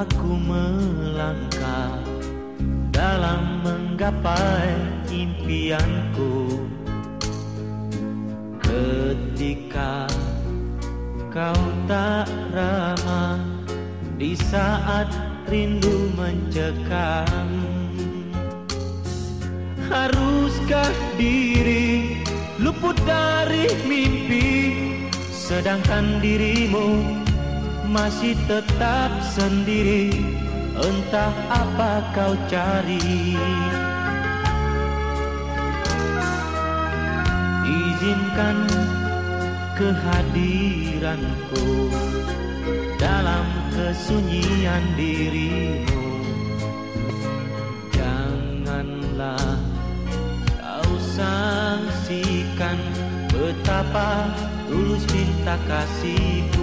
aku melangkah dalam menggapai impianku. Ketika kau tak ramah di saat rindu mencekam haruskah diri luput dari mimpi? Sedangkan dirimu masih tetap sendiri. Entah apa kau cari. Izinkan kehadiranku Dalam kesunyian dirimu. Janganlah kau sangsikan Betapa tulus cinta kasihku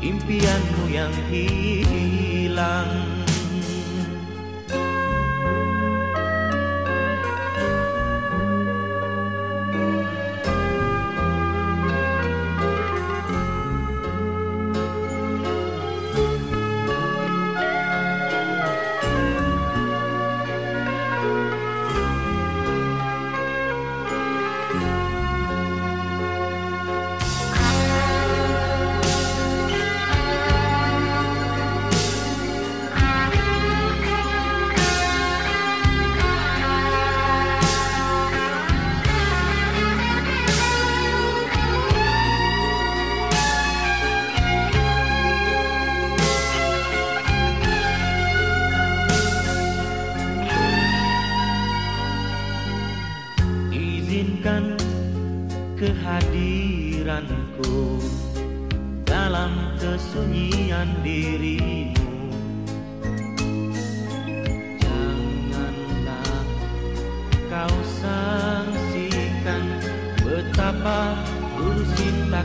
impianmu yang hilang kehadiranku dalam kesunyian dirimu. Janganlah kau sangsikan betapa tulus cinta